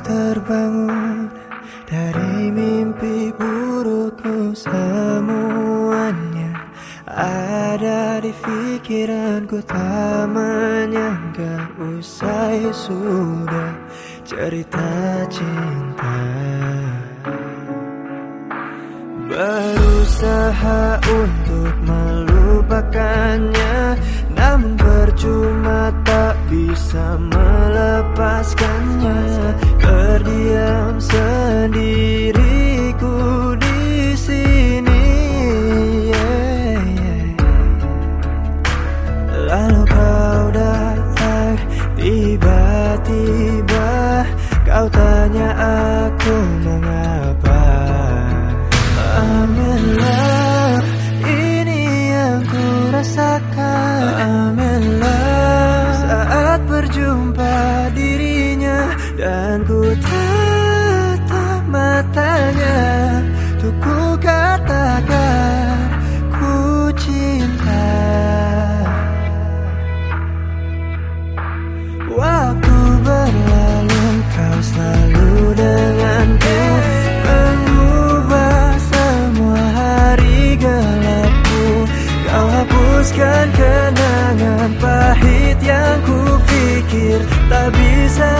terbangun dari mimpi burukku semuanya. Ada di pikiranku tak menyangka usai sudah cerita cinta. Berusaha untuk tanya aku mengapa. I'm Ini yang ku rasakan I'm Saat berjumpa dirinya Dan ku tatap matanya. Untuk hapuskan kenangan pahit yang ku kupikir tak bisa